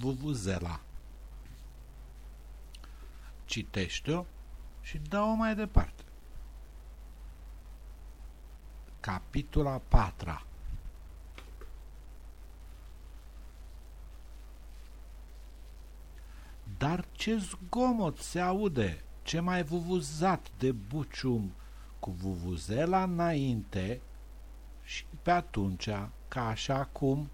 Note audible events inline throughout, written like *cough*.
Vuvuzela. Citește-o și dă-o mai departe. Capitula 4 Dar ce zgomot se aude, ce mai vuvuzat de bucium cu vuvuzela înainte și pe atunci, ca așa acum,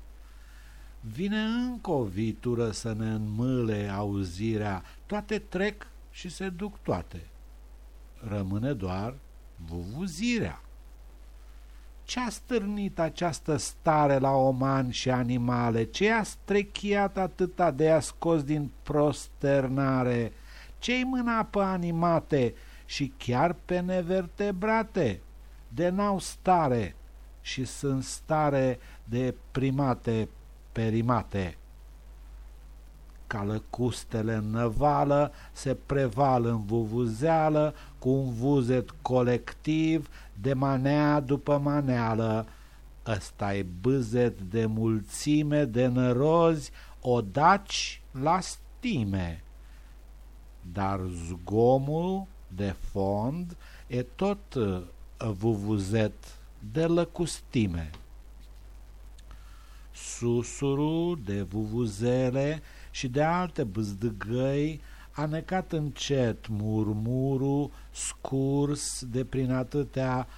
vine încă o vitură să ne înmâle auzirea, toate trec și se duc toate. Rămâne doar vuvuzirea. Ce-a stârnit această stare la oman și animale? Ce a strechiat atâta de a scos din prosternare? Ce-i mâna pe animate și chiar pe nevertebrate? De n-au stare și sunt stare de primate perimate. Calăcustele în năvală se prevală în vuvuzeală cu un vuzet colectiv de manea după maneală. ăsta e bâzet de mulțime de nărozi odaci la stime. Dar zgomul de fond e tot uh, vuvuzet de lăcustime. Susurul de vuvuzele și de alte bâzdăgăi a necat încet murmurul scurs de prin atâtea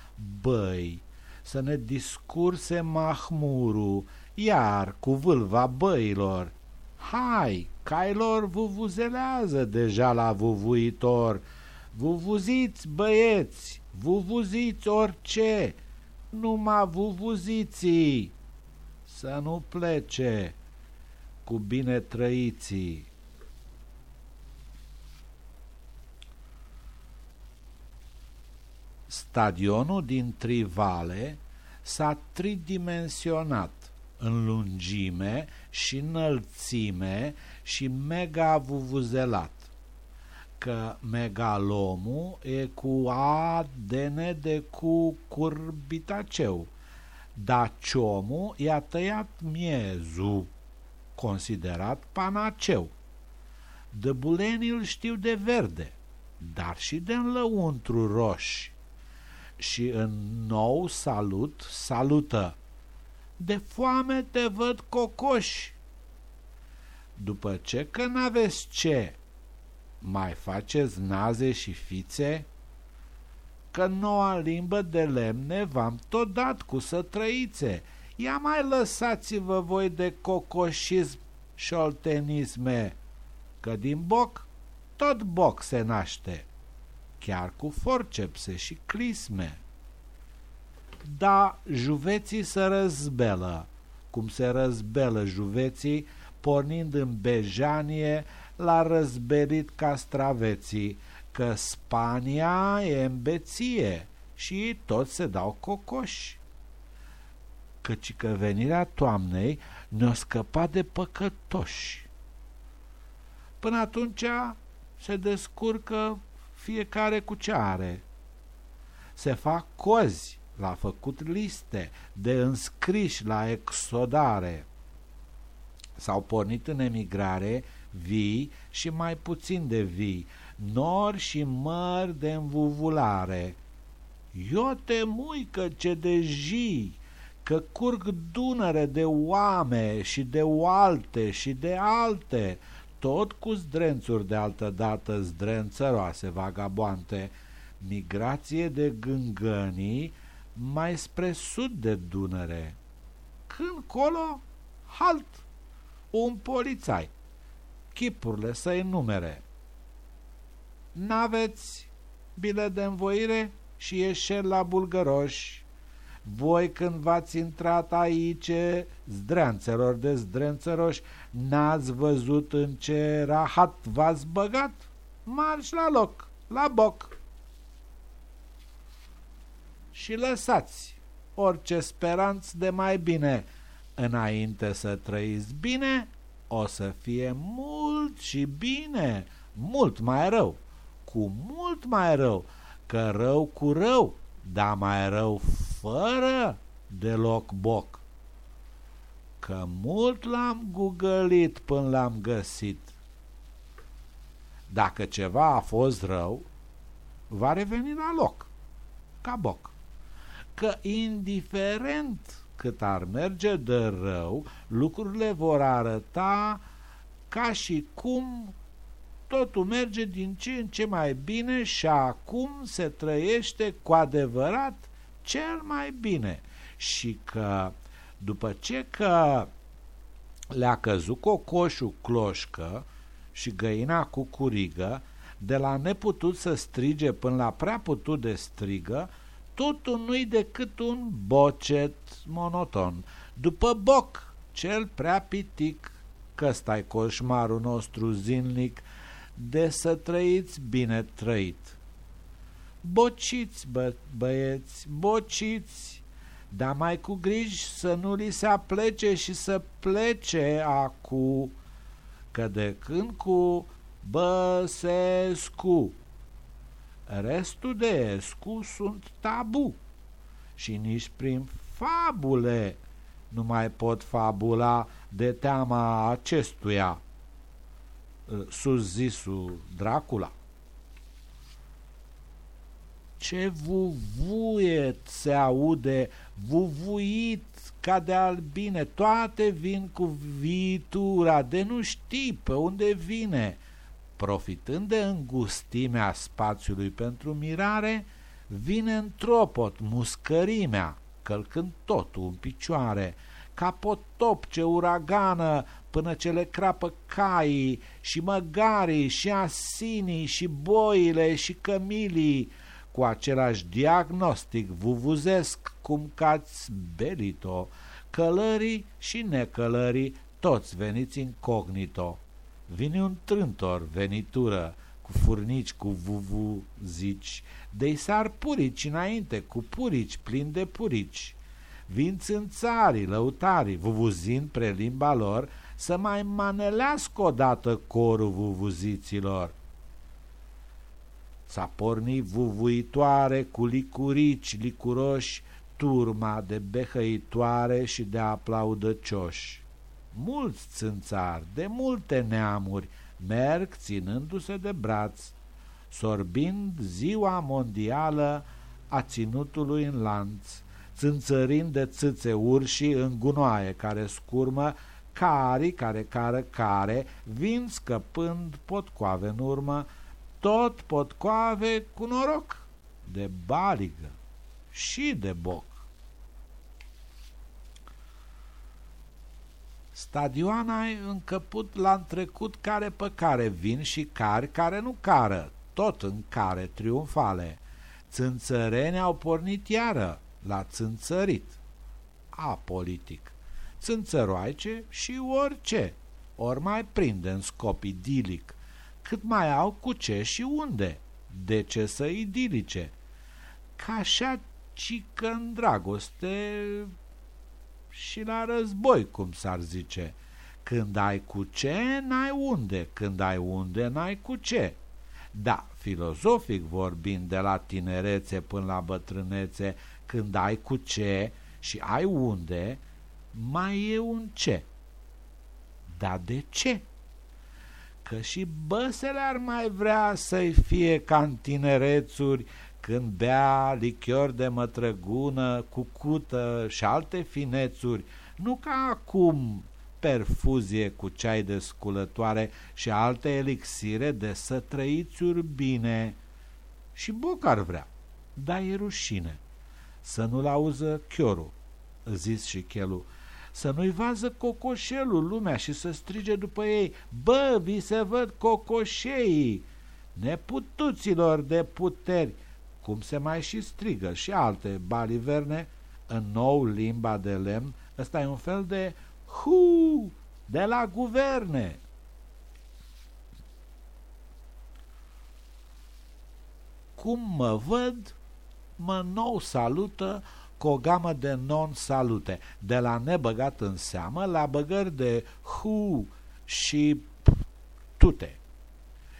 băi, să ne discurse mahmurul, iar cu vâlva băilor. Hai, cailor vuvuzelează deja la vuvuitor, vuvuziți băieți, vuvuziți orice, numai vuvuziții, să nu plece cu bine trăiții. Stadionul din Trivale s-a tridimensionat în lungime și înălțime și mega vuvuzelat că megalomul e cu ADN de cu curbitaceu, dar ciomul i-a tăiat miezul, considerat panaceu. Dăbulenii îl știu de verde, dar și de înlăuntru roși. Și în nou salut salută. De foame te văd cocoși. După ce că n-aveți ce, mai faceți naze și fițe? Că noua limbă de lemne v-am tot dat cu să trăițe. Ia mai lăsați-vă voi de cocoșism și oltenisme, că din boc tot boc se naște, chiar cu forcepse și clisme. Da, juveții se răzbelă, cum se răzbelă juveții, pornind în bejanie l-a răzberit castraveții, că Spania e în beție și ei toți se dau cocoși. Căci că venirea toamnei ne-o scăpa de păcătoși. Până atunci se descurcă fiecare cu ce are. Se fac cozi, l-a făcut liste de înscriși la exodare. S-au pornit în emigrare vii și mai puțin de vii, nori și mări de învuvulare. Eu te muică ce de jii, că curg dunăre de oame și de oalte și de alte, tot cu zdrențuri de altă dată zdrențăroase vagaboante, migrație de gângănii mai spre sud de Dunăre. Când colo, halt, un polițai chipurile să enumere. N-aveți bile de învoire și ieșeri la bulgăroși. Voi când v-ați intrat aici, zdreanțelor de zdrențăroși, n-ați văzut în ce rahat v-ați băgat? Marș la loc, la boc. Și lăsați orice speranță de mai bine, înainte să trăiți bine, o să fie mult și bine, mult mai rău, cu mult mai rău, că rău cu rău, dar mai rău fără deloc boc. că mult l-am gugălit până l-am găsit. Dacă ceva a fost rău, va reveni la loc, ca boc. Că indiferent cât ar merge de rău, lucrurile vor arăta ca și cum totul merge din ce în ce mai bine și acum se trăiește cu adevărat cel mai bine și că după ce că le-a căzut cocoșul cloșcă și găina cu curigă, de la neputut să strige până la prea putut de strigă, totul nu-i decât un bocet monoton. După boc, cel prea pitic, că stai coșmarul nostru zilnic, de să trăiți bine trăit. Bociți, bă, băieți, bociți, dar mai cu griji să nu li se aplece și să plece acu, că de când cu Băsescu. Restul de escu sunt tabu și nici prin fabule nu mai pot fabula de teama acestuia, sus zisul Dracula. Ce vuvuie se aude, vuvuit ca de albine, toate vin cu viitura, de nu știi pe unde vine. Profitând de îngustimea spațiului pentru mirare, vine în tropot muscărimea, călcând totul în picioare, ca potop ce uragană până ce le crapă caii și măgarii și asinii și boile și cămilii, cu același diagnostic vuvuzesc cum cați belito, călării și necălării, toți veniți incognito. Vine un trântor, venitură, cu furnici, cu vuvuzici, de-i sar purici înainte, cu purici plini de purici. Vin țânțarii, lăutarii, vuvuzind pre limba lor, să mai manelească odată corul vuvuziților. S-a pornit vuvuitoare cu licurici licuroși, turma de behăitoare și de aplaudăcioși. Mulți țânțari, de multe neamuri, merg ținându-se de braț, sorbind ziua mondială a ținutului în lanț, țânțărind de țâțe urși în gunoaie care scurmă, cari care cară care, vin scăpând potcoave în urmă, tot potcoave cu noroc, de baligă și de boc. Stadioana încăput la trecut care pe care vin și cari care nu cară, tot în care triumfale. Țânțăreni au pornit iară la țânțărit. Apolitic. Țânțăroaice și orice, ori mai prinde în scop idilic cât mai au cu ce și unde, de ce să idilice. Ca așa ci că în dragoste și la război, cum s-ar zice. Când ai cu ce, n-ai unde, când ai unde, n-ai cu ce. Da, filozofic vorbind de la tinerețe până la bătrânețe, când ai cu ce și ai unde, mai e un ce. Dar de ce? că și băsele ar mai vrea să-i fie ca în tinerețuri când bea lichior de mătrăgună, cucută și alte finețuri, nu ca acum perfuzie cu ceai de sculătoare și alte elixire de să trăiți bine. Și Boc ar vrea, dar e rușine. Să nu-l auză chiorul, zis și chelu, să nu-i vază cocoșelul lumea și să strige după ei, bă, vi se văd cocoșeii, neputuților de puteri, cum se mai și strigă și alte baliverne în nou limba de lemn, ăsta e un fel de hu de la guverne. Cum mă văd, mă nou salută cu o gamă de non-salute, de la nebăgat în seamă la băgări de hu și tute.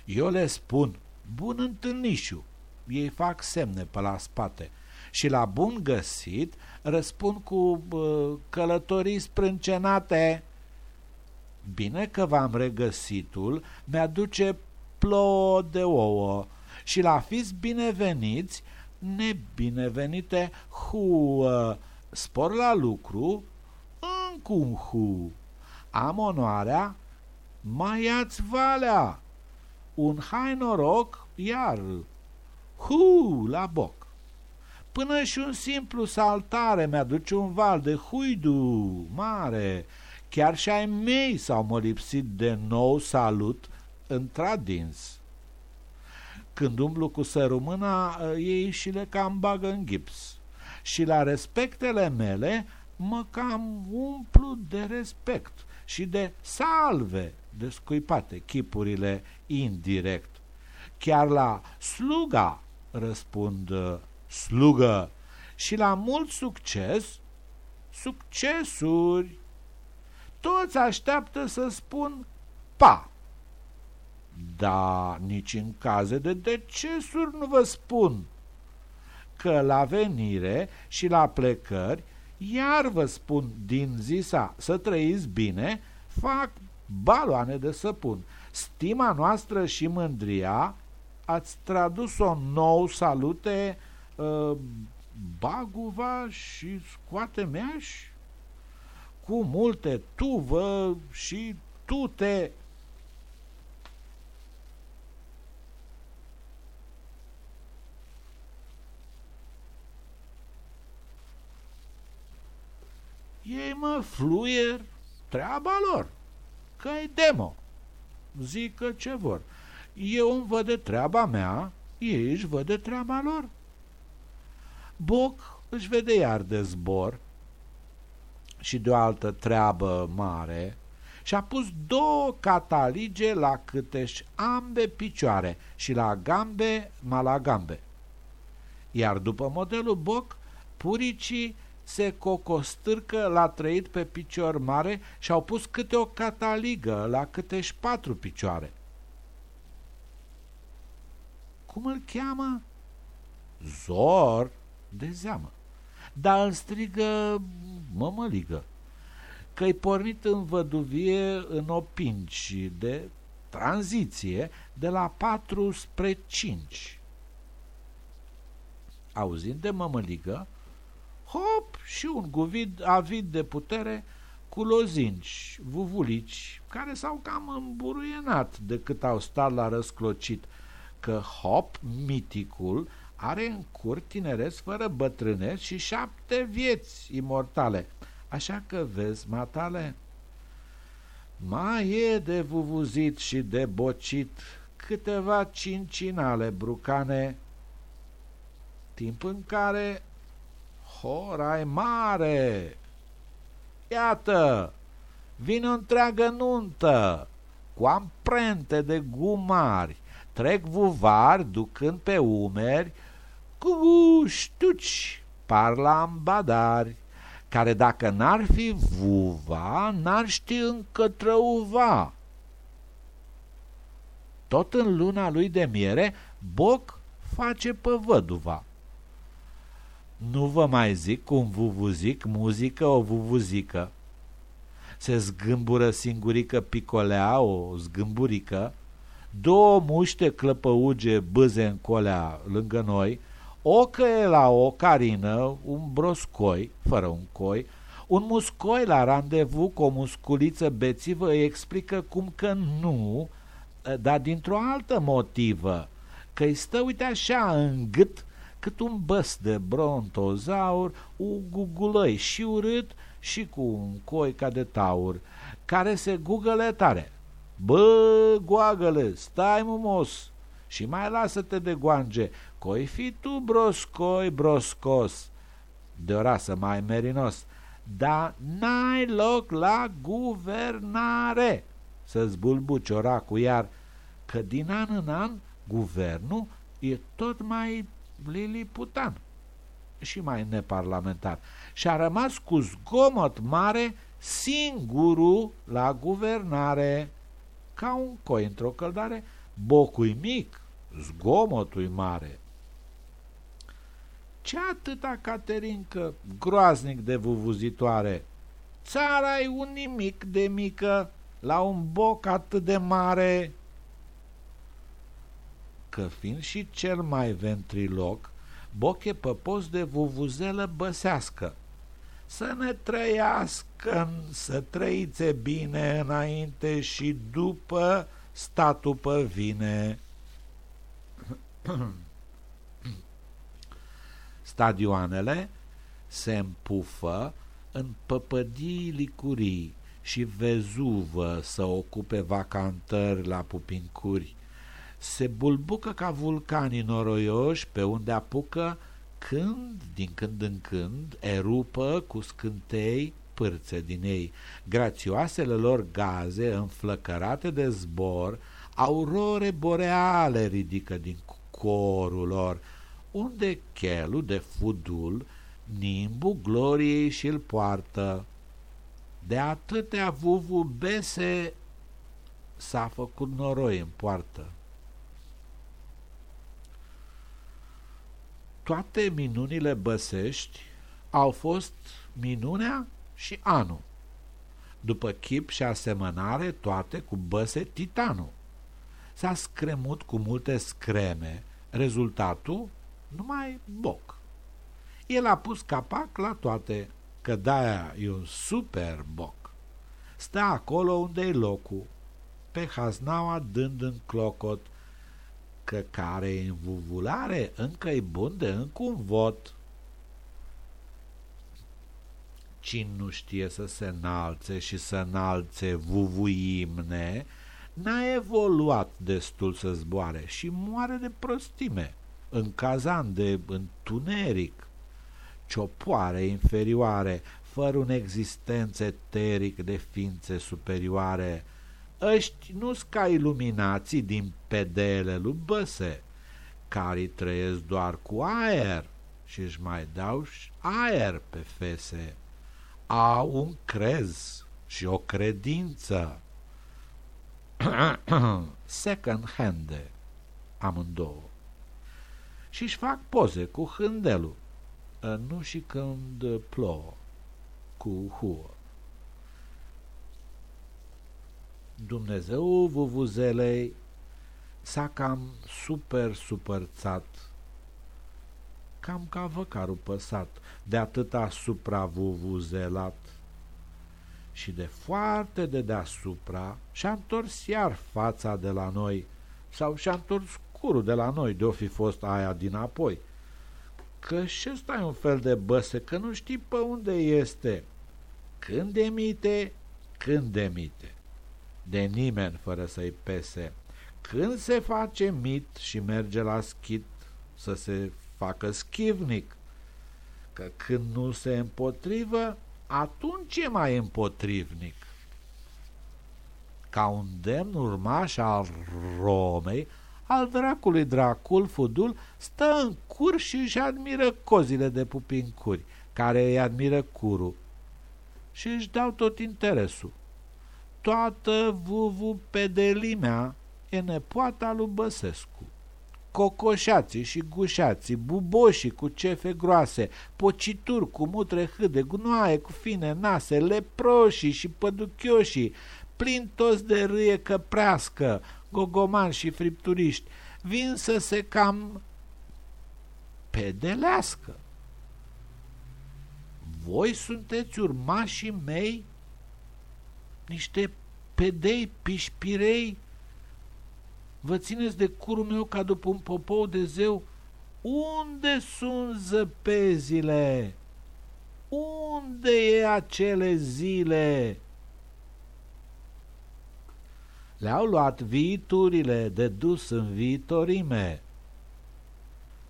Eu le spun, bun întâlnișu, ei fac semne pe la spate și la bun găsit răspund cu uh, călătorii sprâncenate. Bine că v-am regăsitul, mi-aduce plouă de ouă și la fiți bineveniți, nebinevenite, hu, uh, spor la lucru, încum hu. Am onoarea, mai ia-ți valea, un hai noroc, iar, hu, la boc. Până și un simplu saltare mi-aduce un val de huidu mare, chiar și ai mei s-au mă lipsit de nou salut într-adins. Când umblu cu sărumâna, ei și le cam bagă în gips. Și la respectele mele mă cam umplu de respect și de salve descuipate chipurile indirect. Chiar la sluga răspund slugă și la mult succes, succesuri. Toți așteaptă să spun pa. Da, nici în caze de decesuri nu vă spun că la venire și la plecări, iar vă spun din zisa să trăiți bine, fac baloane de săpun. Stima noastră și mândria ați tradus-o nou salute uh, baguva și scoate meaș cu multe tuvă și tute ei mă fluier treaba lor, că e demo. Zică ce vor. Eu îmi văd de treaba mea, ei își văd de treaba lor. Boc își vede iar de zbor și de o altă treabă mare și a pus două catalige la câteși ambe picioare și la gambe malagambe. Iar după modelul Boc, puricii se cocostârcă la trăit pe picior mare și au pus câte o cataligă la câteși patru picioare. Cum îl cheamă? Zor de zeamă. Dar îl strigă mămăligă, că-i pornit în văduvie în opinci de tranziție de la patru spre cinci. Auzind de mămăligă, hop, și un guvid avid de putere cu lozinci, vuvulici, care s-au cam îmburuienat de cât au stat la răsclocit, că Hop, miticul, are în cur tinereți fără bătrâneți și șapte vieți imortale. Așa că vezi, matale, mai e de vuvuzit și de bocit câteva cincinale brucane, timp în care hora e mare. Iată, vine o întreagă nuntă cu amprente de gumari, trec vuvari ducând pe umeri cu ștuci parlambadari, care dacă n-ar fi vuva, n-ar ști încă trăuva. Tot în luna lui de miere, Boc face pe văduva. Nu vă mai zic cum vuvuzic muzică o vuvuzică. Se zgâmbură singurică picolea o zgâmburică, două muște clăpăuge bâze în colea lângă noi, o căie la o carină, un broscoi, fără un coi, un muscoi la randevu cu o musculiță bețivă îi explică cum că nu, dar dintr-o altă motivă, că îi stă, uite așa, în gât cât un băs de brontozaur, un gugulăi și urât și cu un coi ca de taur, care se gugăle tare. Bă, goagăle, stai mumos și mai lasă-te de goange, coi fi tu broscoi broscos, de o rasă mai merinos, dar n-ai loc la guvernare, să-ți bulbuci oracul iar, că din an în an guvernul e tot mai liliputan și mai neparlamentar. Și a rămas cu zgomot mare singurul la guvernare, ca un coi într-o căldare, bocui mic, zgomotul mare. Ce atâta, Caterincă, groaznic de vuvuzitoare? Țara e un nimic de mică, la un boc atât de mare. Că fiind și cel mai ventriloc, boc e păpos de vuvuzelă băsească. Să ne trăiască, să trăițe bine înainte și după statul pe vine. *clears throat* Stadioanele se împufă în păpădii licurii și Vezuvă să ocupe vacantări la pupincuri. Se bulbucă ca vulcanii noroioși pe unde apucă când, din când în când, erupă cu scântei pârțe din ei. Grațioasele lor gaze, înflăcărate de zbor, aurore boreale ridică din corul lor, unde chelul de fudul nimbul gloriei și-l poartă. De atâtea vuvu bese s-a făcut noroi în poartă. Toate minunile băsești au fost minunea și anul. După chip și asemănare, toate cu băse titanul. S-a scremut cu multe screme, rezultatul numai boc. El a pus capac la toate, că de-aia e un super boc. Stă acolo unde e locul, pe haznaua dând în clocot, că care e în vuvulare încă e bun de încă un vot. Cine nu știe să se înalțe și să înalțe vuvuimne, n-a evoluat destul să zboare și moare de prostime, în cazan de întuneric, ciopoare inferioare, fără un existență eteric de ființe superioare. Ăști nu-s ca iluminații din pedele lui Băse, care trăiesc doar cu aer și își mai dau aer pe fese. Au un crez și o credință. *clears throat* Second hand amândouă. Și-și fac poze cu hândelul nu și când plouă cu huă. Dumnezeu vuvuzelei s-a cam super supărțat, cam ca văcarul păsat, de atâta supravuvuzelat. Și de foarte de deasupra și-a întors iar fața de la noi, sau și-a întors curul de la noi, de-o fi fost aia dinapoi că și ăsta e un fel de băsă, că nu știi pe unde este. Când emite, când emite. De nimeni fără să-i pese. Când se face mit și merge la schit să se facă schivnic. Că când nu se împotrivă, atunci e mai împotrivnic. Ca un demn urmaș al Romei, al dracului Dracul, Fudul, stă în cur și își admiră cozile de pupincuri, care îi admiră curul și își dau tot interesul. Toată vuvu pedelimea e nepoata lui Băsescu. Cocoșații și gușații, buboșii cu cefe groase, pocituri cu mutre hâde, gunoaie cu fine nase, leproșii și păduchioșii, plin toți de râie căprească, gogomani și fripturiști, vin să se cam pedelească. Voi sunteți urmașii mei, niște pedei pișpirei, vă țineți de curul meu ca după un popou de zeu, unde sunt zăpezile? Unde e acele zile? Le-au luat viiturile de dus în viitorime.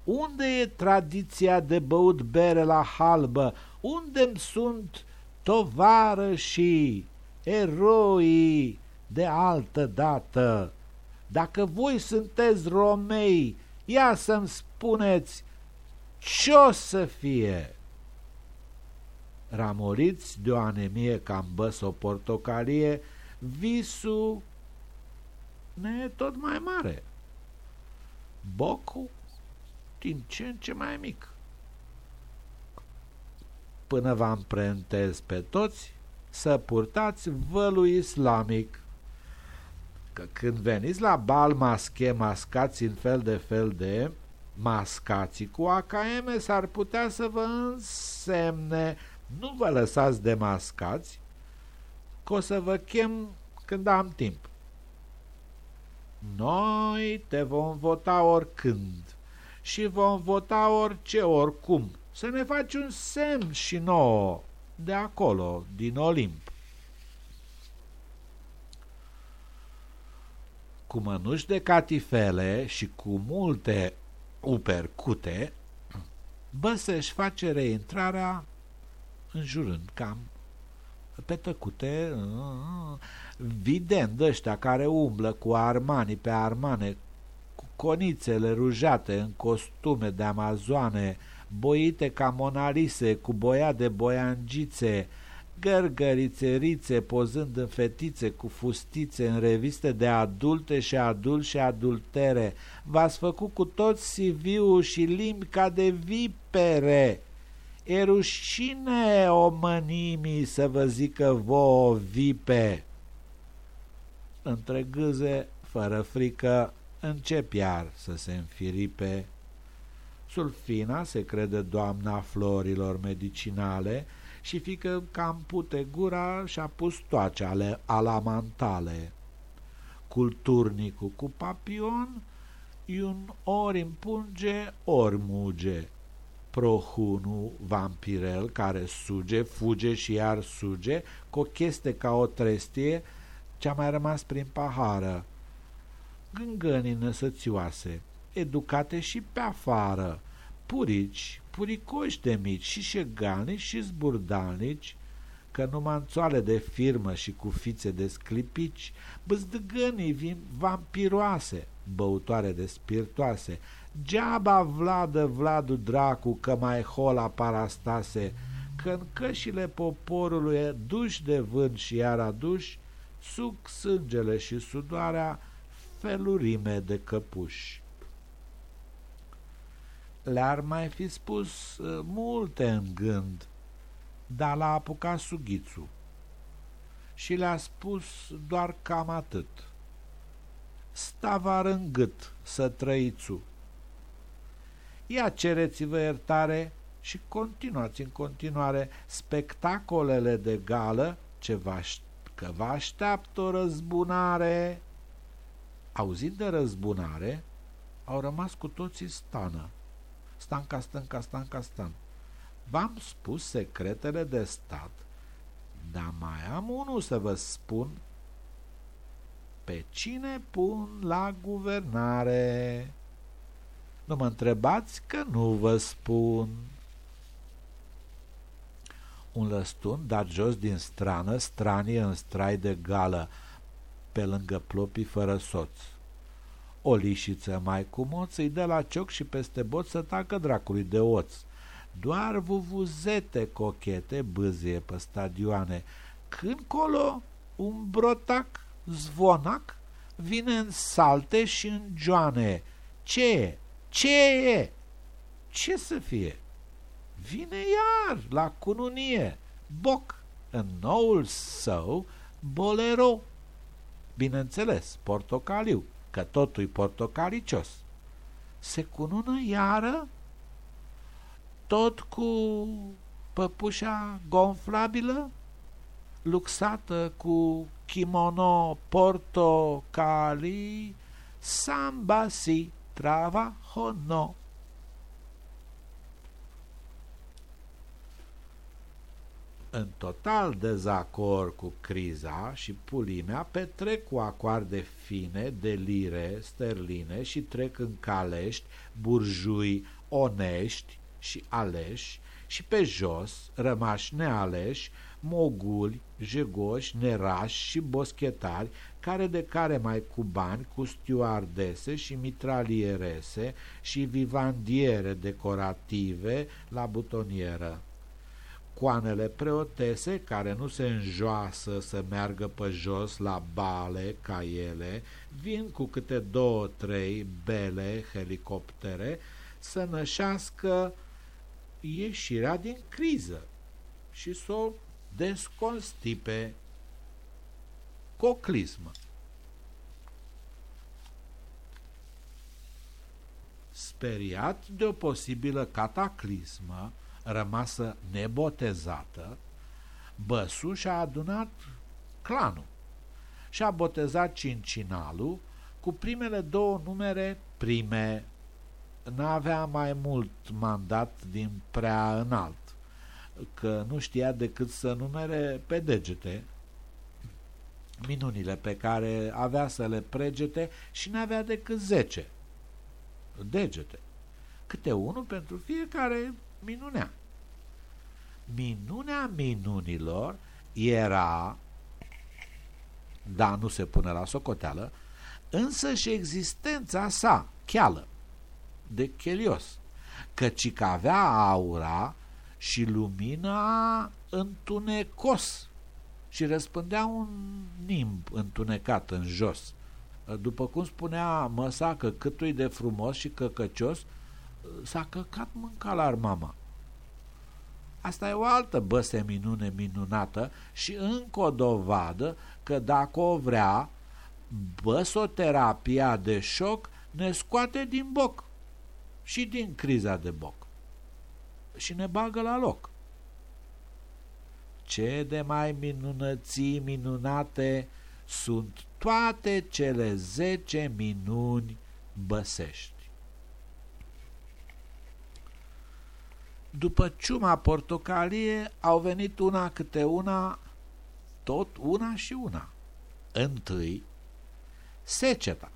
Unde e tradiția de băut bere la halbă? unde sunt tovarășii, eroii de altă dată? Dacă voi sunteți romei, ia să-mi spuneți ce o să fie? Ramoriți de o anemie cam băs o portocalie, visul ne e tot mai mare. Bocul din ce în ce mai mic. până vă amprentez pe toți să purtați vălul islamic. Că când veniți la bal masche, mascați în fel de fel de mascații cu AKM s-ar putea să vă însemne nu vă lăsați de mascați, că o să vă chem când am timp. Noi te vom vota oricând și vom vota orice oricum. Să ne faci un semn și nouă de acolo, din Olimp. Cu mănuși de catifele și cu multe upercute, bă să-și face reintrarea înjurând cam pe tăcute, vidend ăștia care umblă cu armani pe armane, cu conițele rujate în costume de amazoane, boite ca monalise, cu boia de boiangițe, gărgărițerițe pozând în fetițe cu fustițe în reviste de adulte și adulți și adultere. V-ați făcut cu toți CV-ul și limbi ca de vipere. E rușine o mănimii să vă zică vouă vipe. Între gâze, fără frică, încep iar să se înfiripe. Sulfina se crede doamna florilor medicinale și fică cam pute gura și-a pus toace ale alamantale. Culturnicul cu papion i un ori împunge, ori muge prohunul vampirel care suge, fuge și iar suge, cu o chestie ca o trestie ce-a mai rămas prin pahară. Gângănii năsățioase, educate și pe afară, purici, puricoși de mici și șegalnici și zburdalnici, că numai înțoale de firmă și cu fițe de sclipici, băzdăgănii vin vampiroase, băutoare de spiritoase, Geaba Vladă Vladu Dracu că mai hola parastase, că în cășile poporului duși de vânt și iar aduși, suc sângele și sudoarea felurime de căpuși. Le-ar mai fi spus uh, multe în gând, dar l-a apucat sughițul și le-a spus doar cam atât. Stava în gât să trăițu ia cereți-vă iertare și continuați în continuare spectacolele de gală ce vă că vă așteaptă o răzbunare. Auzind de răzbunare, au rămas cu toții stană. Stanca, stânca, stanca, stan. V-am spus secretele de stat, dar mai am unul să vă spun. Pe cine pun la guvernare? Nu mă întrebați că nu vă spun. Un lăstun dat jos din strană, stranie în strai de gală, pe lângă plopii fără soț. O lișiță mai cu moț îi dă la cioc și peste bot să tacă dracului de oț. Doar vuvuzete cochete bâzie pe stadioane. Când colo un brotac zvonac vine în salte și în joane. Ce e? Ce e? Ce să fie? Vine iar la cununie, Boc, în noul său bolero. Bineînțeles, portocaliu, că totul e portocalicios. Se cunună iară, tot cu păpușa gonflabilă, luxată cu kimono portocali, sambasi trabajo În total dezacord cu criza și pulimea, petrec cu acoarde fine de lire sterline și trec în calești burjui onești și aleși și pe jos, rămași nealeși, moguli, jegoși, nerași și boschetari, care de care mai cu bani, cu stewardese și mitralierese și vivandiere decorative la butonieră. Coanele preotese, care nu se înjoasă să meargă pe jos la bale ca ele, vin cu câte două, trei bele helicoptere să nășească ieșirea din criză și să o desconstipe. Coclismă. Speriat de o posibilă cataclismă, rămasă nebotezată, Băsu și-a adunat clanul și a botezat Cincinalul cu primele două numere prime. N-avea mai mult mandat din prea înalt, că nu știa decât să numere pe degete minunile pe care avea să le pregete și n-avea decât zece degete, câte unul pentru fiecare minunea. Minunea minunilor era, dar nu se pune la socoteală, însă și existența sa, cheală, de chelios, căci că avea aura și lumina întunecos și răspândea un nimb întunecat în jos. După cum spunea măsa că câtui de frumos și căcăcios, s-a căcat mânca la mama. Asta e o altă băse minune minunată și încă o dovadă că dacă o vrea, băsoterapia de șoc ne scoate din boc și din criza de boc și ne bagă la loc. Ce de mai minunății minunate sunt toate cele zece minuni băsești. După ciuma portocalie au venit una câte una, tot una și una. Întâi, seceta.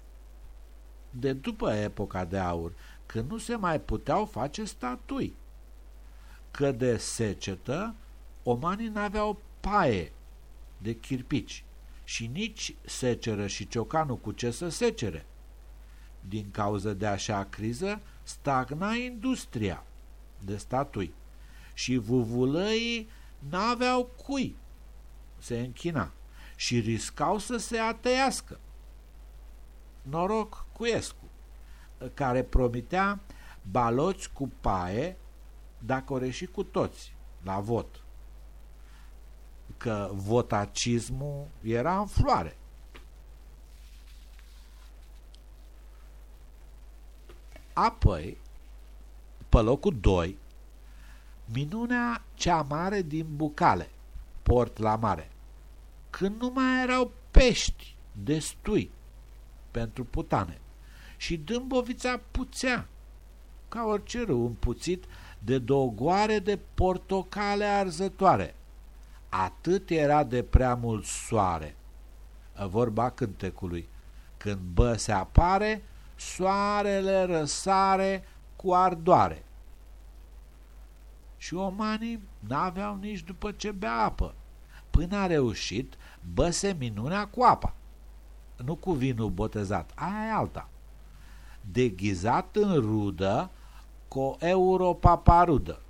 De după epoca de aur, când nu se mai puteau face statui. Că de secetă, omanii n-aveau paie de chirpici și nici seceră și ciocanul cu ce să secere. Din cauza de așa criză, stagna industria de statui și vuvulăii n-aveau cui se închina și riscau să se ateiască. Noroc cu Escu, care promitea baloți cu paie dacă o reși cu toți la vot. Că votacismul era în floare. Apoi, pe locul 2, minunea cea mare din Bucale, port la mare, când nu mai erau pești destui pentru putane și Dâmbovița puțea, ca orice râu împuțit de dogoare de portocale arzătoare. Atât era de prea mult soare. Vorba cântecului. Când bă se apare, soarele răsare cu ardoare. Și omanii n-aveau nici după ce bea apă, până a reușit băse minunea cu apa. Nu cu vinul botezat, aia e alta. Deghizat în rudă cu o europaparudă.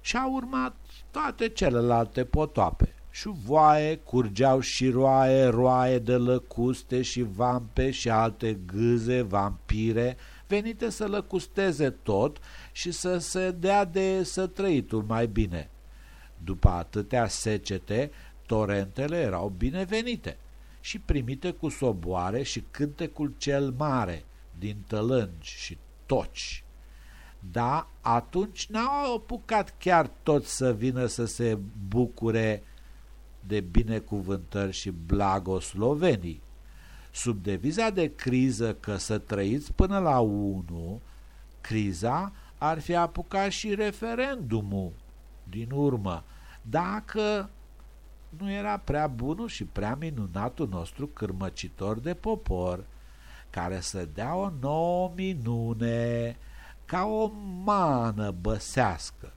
Și au urmat toate celelalte potoape șuvoaie, curgeau și roaie, roaie de lăcuste și vampe și alte gâze, vampire, venite să lăcusteze tot și să se dea de să trăitul mai bine. După atâtea secete, torentele erau binevenite și primite cu soboare și cântecul cel mare din tălângi și toci. Da, atunci n-au apucat chiar toți să vină să se bucure de binecuvântări și blagoslovenii. Sub deviza de criză că să trăiți până la 1, criza ar fi apucat și referendumul din urmă, dacă nu era prea bunul și prea minunatul nostru cârmăcitor de popor, care să dea o nouă minune, ca o mană băsească.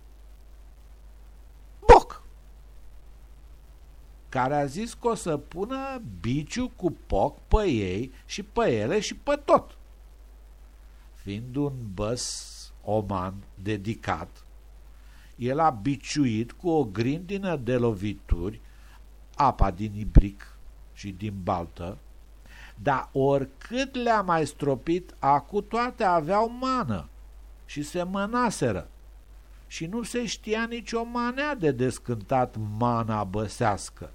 Boc! care a zis că o să pună biciu cu poc pe ei și pe ele și pe tot. Fiind un băs oman dedicat, el a biciuit cu o grindină de lovituri apa din ibric și din baltă, dar oricât le-a mai stropit, acu toate aveau mană și se mănaseră și nu se știa nicio manea de descântat mana băsească.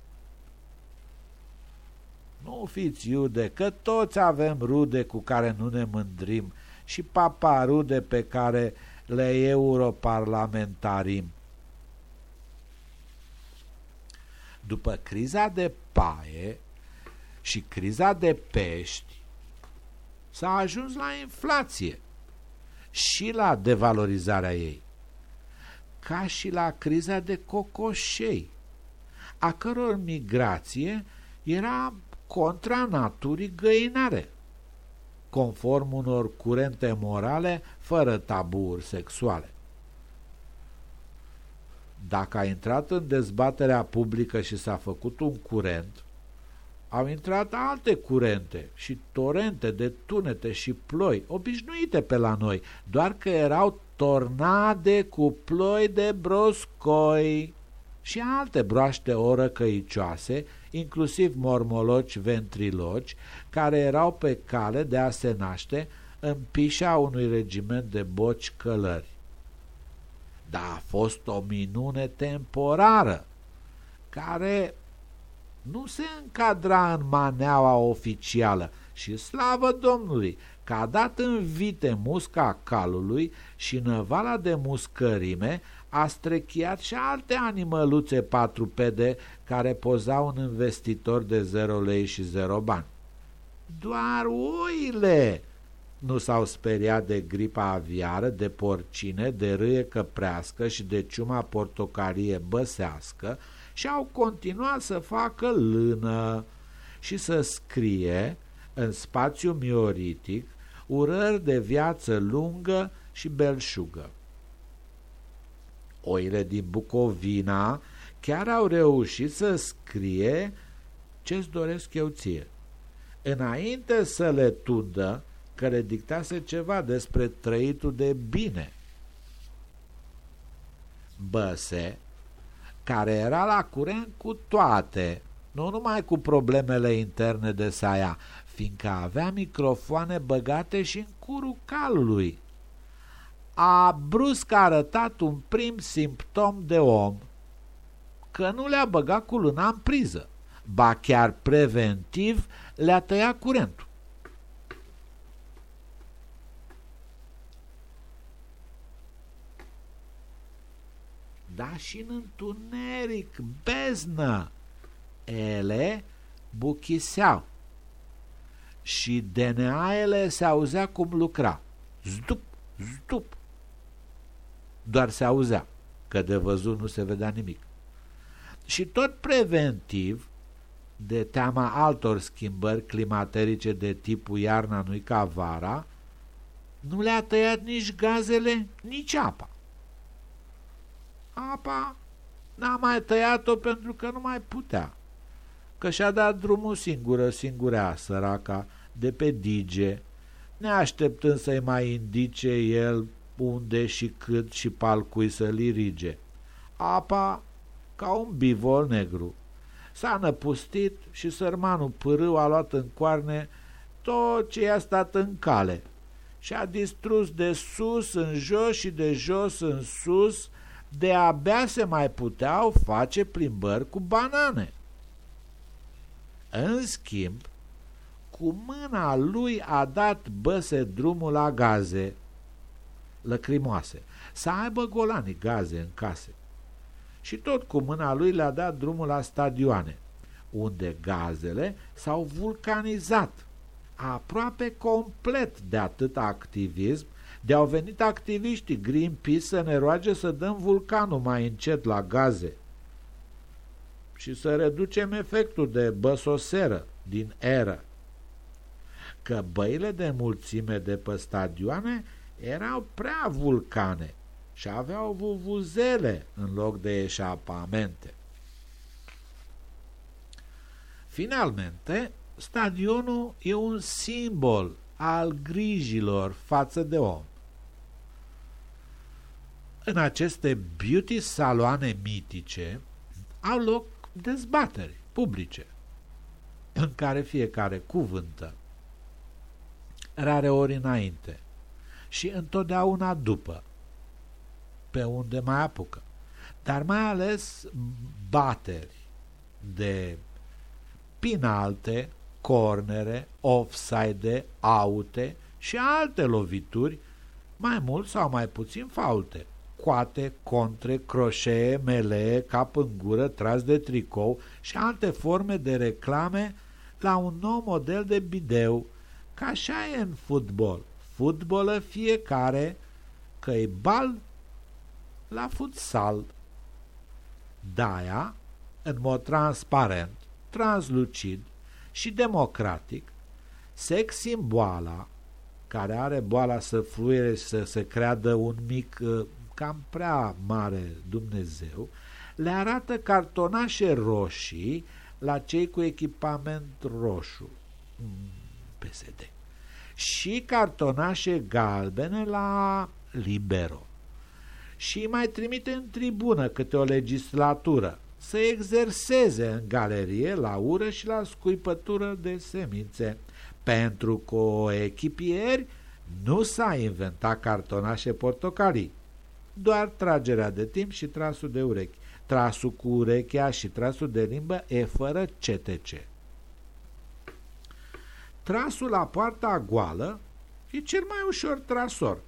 Nu fiți iude, că toți avem rude cu care nu ne mândrim și paparude pe care le europarlamentarim. După criza de paie și criza de pești, s-a ajuns la inflație și la devalorizarea ei, ca și la criza de cocoșei, a căror migrație era contra naturii găinare, conform unor curente morale fără taburi sexuale. Dacă a intrat în dezbaterea publică și s-a făcut un curent, au intrat alte curente și torente de tunete și ploi, obișnuite pe la noi, doar că erau tornade cu ploi de broscoi și alte broaște orăcăicioase, inclusiv mormologi ventrilogi, care erau pe cale de a se naște în pișa unui regiment de boci călări. Dar a fost o minune temporară, care nu se încadra în maneaua oficială și slavă Domnului că a dat în vite musca calului și năvala de muscărime a strechiat și alte animăluțe patrupede care pozau un investitor de 0 lei și 0 bani. Doar oile nu s-au speriat de gripa aviară, de porcine, de râie căprească și de ciuma portocalie băsească și au continuat să facă lână și să scrie în spațiu mioritic urări de viață lungă și belșugă. Oile din Bucovina chiar au reușit să scrie ce-ți doresc eu ție. Înainte să le tundă, că le dictase ceva despre trăitul de bine. Băse, care era la curent cu toate, nu numai cu problemele interne de saia, fiindcă avea microfoane băgate și în curul calului. A brusc arătat un prim simptom de om, că nu le-a băgat cu luna în priză, ba chiar preventiv le-a tăiat curentul. Da și în întuneric, beznă. Ele buchiseau și DNA-ele se auzea cum lucra. Zdup, zdup. Doar se auzea, că de văzut nu se vedea nimic. Și tot preventiv, de teama altor schimbări climaterice de tipul iarna nu-i ca vara, nu le-a tăiat nici gazele, nici apa apa n-a mai tăiat-o pentru că nu mai putea. Că și-a dat drumul singură, singurea, săraca, de pe dige, neașteptând să-i mai indice el unde și cât și palcui să-l irige. Apa ca un bivol negru. S-a năpustit și sărmanul pârâu a luat în coarne tot ce i-a stat în cale și a distrus de sus în jos și de jos în sus de abia se mai puteau face plimbări cu banane. În schimb, cu mâna lui a dat băse drumul la gaze lăcrimoase, să aibă golanii gaze în case. Și tot cu mâna lui le-a dat drumul la stadioane, unde gazele s-au vulcanizat aproape complet de atât activism de au venit activiștii Greenpeace să ne roage să dăm vulcanul mai încet la gaze și să reducem efectul de băsoseră din eră. Că băile de mulțime de pe stadioane erau prea vulcane și aveau vuvuzele în loc de eșapamente. Finalmente, stadionul e un simbol al grijilor față de om. În aceste beauty saloane mitice au loc dezbateri publice în care fiecare cuvântă rare ori înainte și întotdeauna după pe unde mai apucă. Dar mai ales bateri de pinalte, cornere, offside, aute și alte lovituri, mai mult sau mai puțin faulte coate, contre, croșee, melee, cap în gură, tras de tricou și alte forme de reclame la un nou model de bideu, ca așa e în fotbal. Fotbală fiecare, că e bal la futsal. Daia, în mod transparent, translucid și democratic, sex simboala, care are boala să fluiere și să se creadă un mic uh, cam prea mare Dumnezeu, le arată cartonașe roșii la cei cu echipament roșu, PSD, și cartonașe galbene la Libero. Și mai trimite în tribună câte o legislatură să exerseze în galerie la ură și la scuipătură de semințe, pentru că echipieri nu s-a inventat cartonașe portocalii, doar tragerea de timp și trasul de urechi. Trasul cu urechea și trasul de limbă e fără CTC. Trasul la poarta goală e cel mai ușor trasor,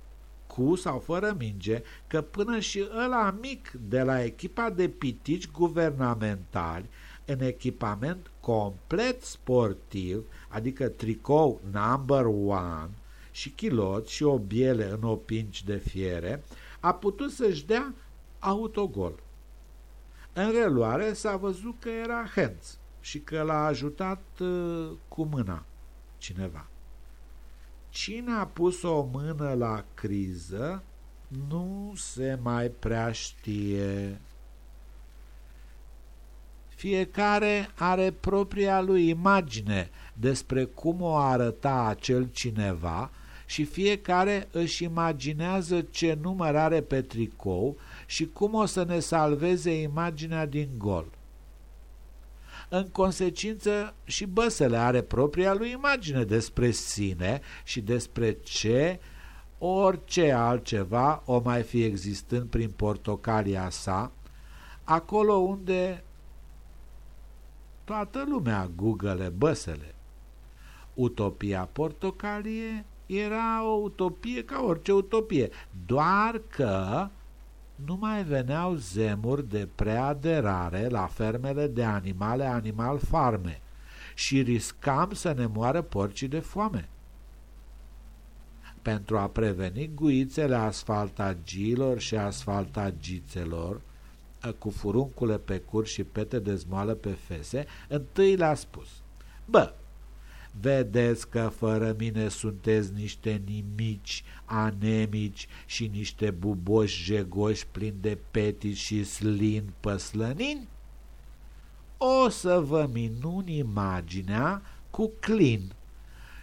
cu sau fără minge, că până și ăla mic de la echipa de pitici guvernamentali, în echipament complet sportiv, adică tricou number one și chilot și o biele în opinci de fiere, a putut să-și dea autogol. În reluare s-a văzut că era Hens și că l-a ajutat uh, cu mâna cineva. Cine a pus o mână la criză nu se mai prea știe. Fiecare are propria lui imagine despre cum o arăta acel cineva și fiecare își imaginează ce număr are pe tricou și cum o să ne salveze imaginea din gol. În consecință, și Băsele are propria lui imagine despre sine și despre ce orice altceva o mai fi existând prin portocalia sa, acolo unde toată lumea google Băsele. Utopia portocalie era o utopie ca orice utopie, doar că nu mai veneau zemuri de preaderare la fermele de animale animal farme și riscam să ne moară porcii de foame. Pentru a preveni guițele asfaltagilor și asfaltagițelor, cu furuncule pe cur și pete de zmoală pe fese, întâi le-a spus, Bă, Vedeți că fără mine sunteți niște nimici, anemici și niște buboși jegoși plini de petici și slin păslănini? O să vă minun imaginea cu clin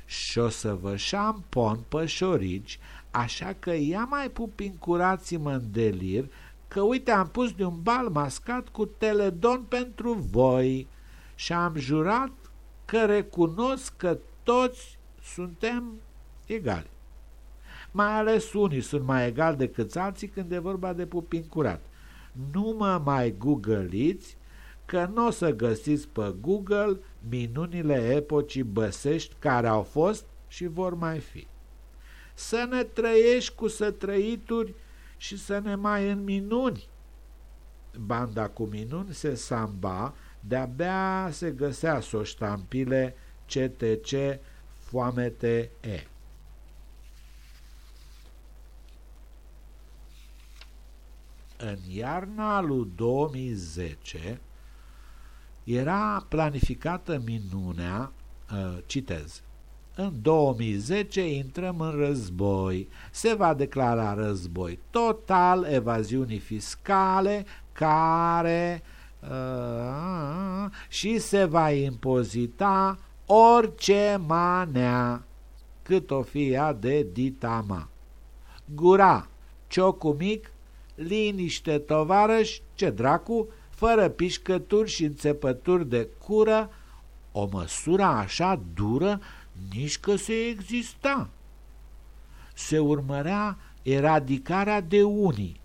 și o să vă șampon pășorici, așa că ia mai pupincurați-mă în delir, că uite am pus de un bal mascat cu teledon pentru voi și am jurat că recunosc că toți suntem egali. Mai ales unii sunt mai egali decât alții când e vorba de pupin curat. Nu mă mai googliți că nu o să găsiți pe Google minunile epocii băsești care au fost și vor mai fi. Să ne trăiești cu sătrăituri și să ne mai în minuni. Banda cu minuni se samba de-abia se găsea soștampile CTC foamete E. În iarna lui 2010 era planificată minunea, uh, citez, în 2010 intrăm în război. Se va declara război total evaziunii fiscale care uh, și se va impozita orice manea, cât o fi ea de ditama. Gura, ciocul mic, liniște tovarăș, ce dracu, fără pișcături și înțepături de cură, o măsură așa dură nici că se exista. Se urmărea eradicarea de unii,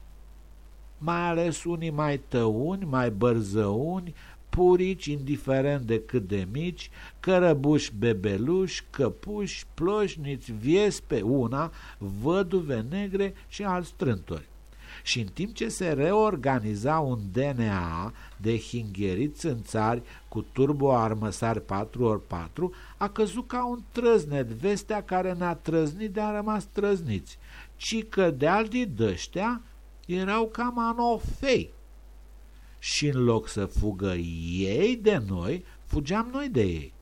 mai ales unii mai tăuni, mai bărzăuni, purici, indiferent de cât de mici, cărăbuși bebeluși, căpuși, ploșniți, viespe una, văduve negre și alți strântori. Și în timp ce se reorganiza un DNA de hingheriți în țari cu turboarmăsari 4x4, a căzut ca un trăznet vestea care ne-a trăznit de a rămas trăzniți, ci că de alții dăștea erau cam anofei. Și în loc să fugă ei de noi, fugeam noi de ei.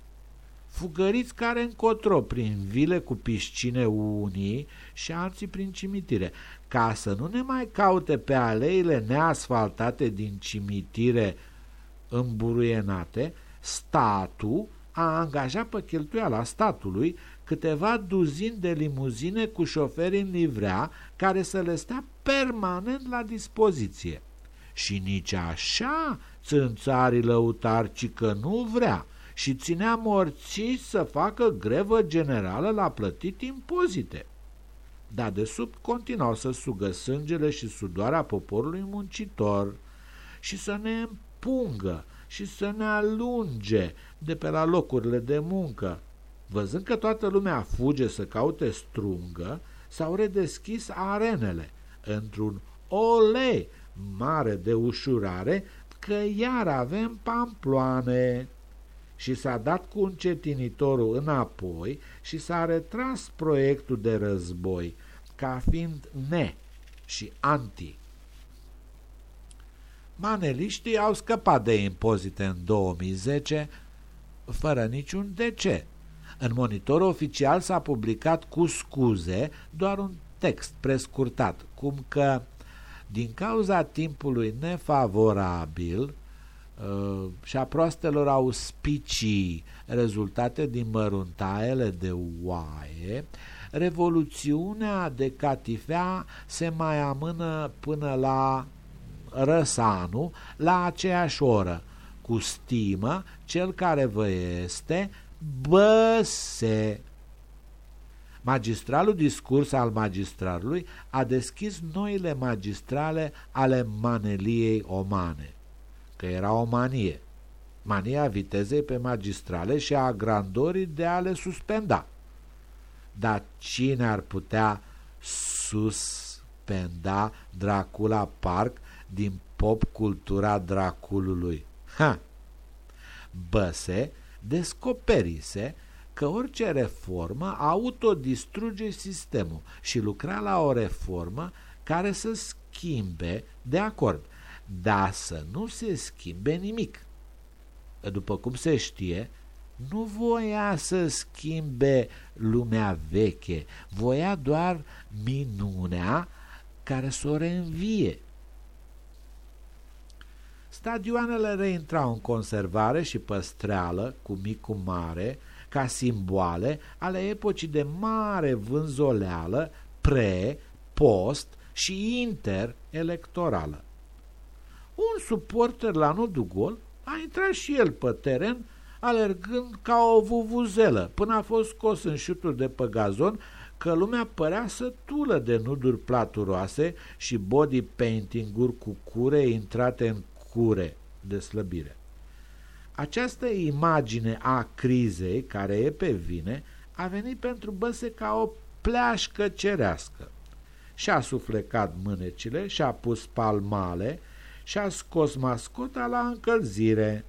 Fugăriți care încotro prin vile cu piscine unii și alții prin cimitire, ca să nu ne mai caute pe aleile neasfaltate din cimitire îmburuienate, statul a angajat pe cheltuiala statului câteva duzini de limuzine cu șoferi în livrea care să le stea permanent la dispoziție. Și nici așa țânțarii lăutari, ci că nu vrea și ținea morții să facă grevă generală la plătit impozite. Dar de sub continuau să sugă sângele și sudoarea poporului muncitor și să ne împungă și să ne alunge de pe la locurile de muncă. Văzând că toată lumea fuge să caute strungă, s-au redeschis arenele într-un ole mare de ușurare că iar avem pamploane. Și s-a dat cu încetinitorul înapoi și s-a retras proiectul de război ca fiind ne și anti. Maneliștii au scăpat de impozite în 2010 fără niciun de ce. În monitorul oficial s-a publicat cu scuze doar un text prescurtat, cum că din cauza timpului nefavorabil uh, și a proastelor auspicii rezultate din măruntaiele de oaie, revoluțiunea de catifea se mai amână până la răsanu, la aceeași oră. Cu stimă, cel care vă este, băse. Magistralul discurs al magistralului a deschis noile magistrale ale maneliei omane, că era o manie, mania vitezei pe magistrale și a grandorii de a le suspenda. Dar cine ar putea suspenda Dracula Park din pop cultura Draculului? Ha! Băse descoperise că orice reformă autodistruge sistemul și lucra la o reformă care să schimbe, de acord, dar să nu se schimbe nimic. După cum se știe, nu voia să schimbe lumea veche, voia doar minunea care să o reînvie. Stadioanele reintrau în conservare și păstreală, cu mic cu mare, ca simboale ale epocii de mare vânzoleală pre, post și interelectorală. Un suporter la nodul gol a intrat și el pe teren alergând ca o vuvuzelă, până a fost scos în șutul de pe gazon, că lumea părea sătulă de nuduri platuroase și body painting-uri cu cure intrate în cure de slăbire. Această imagine a crizei, care e pe vine, a venit pentru Băse ca o pleașcă cerească. Și-a suflecat mânecile, și-a pus palmale, și-a scos mascota la încălzire.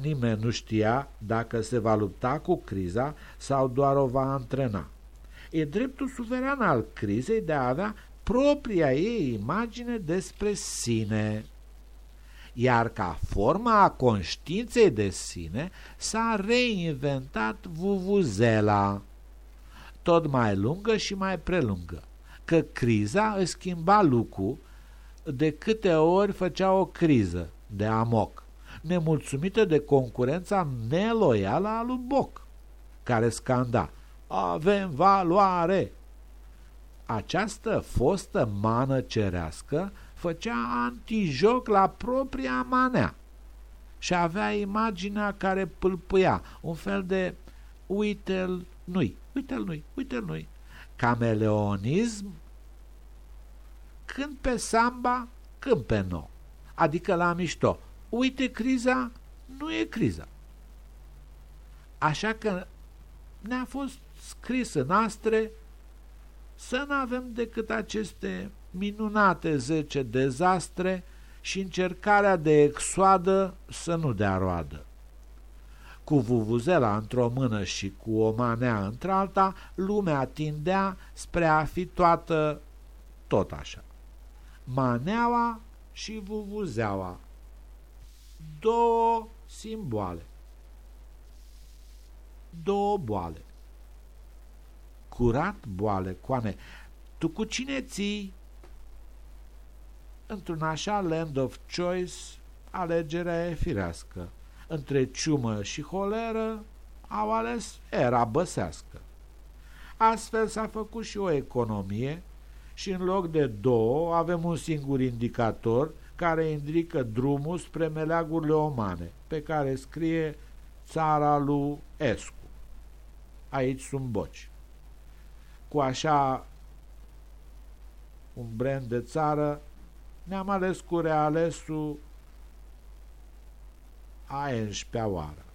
Nimeni nu știa dacă se va lupta cu criza sau doar o va antrena. E dreptul suveran al crizei de a avea propria ei imagine despre sine iar ca forma a conștiinței de sine s-a reinventat vuvuzela, tot mai lungă și mai prelungă, că criza își schimba lucru de câte ori făcea o criză de amoc, nemulțumită de concurența neloială a lui Boc, care scanda, avem valoare! Această fostă mană cerească făcea antijoc la propria manea și avea imaginea care pâlpâia, un fel de uite-l nu-i, uite-l nu-i, uite-l nu-i. Cameleonism când pe samba câmpeno, adică la mișto. Uite criza, nu e criza. Așa că ne-a fost scris în astre să nu avem decât aceste minunate zece dezastre și încercarea de exoadă să nu dea roadă. Cu vuvuzela într-o mână și cu o manea într-alta, lumea tindea spre a fi toată tot așa. Maneaua și vuvuzeaua. Două simboale. Două boale. Curat boale, coane. Tu cu cine ții? Într-un așa land of choice, alegerea e firească. Între ciumă și holeră au ales era băsească. Astfel s-a făcut și o economie și în loc de două avem un singur indicator care indică drumul spre meleagurile omane, pe care scrie țara lui Escu. Aici sunt boci. Cu așa un brand de țară ne-am ales cu realesul a 11 oară.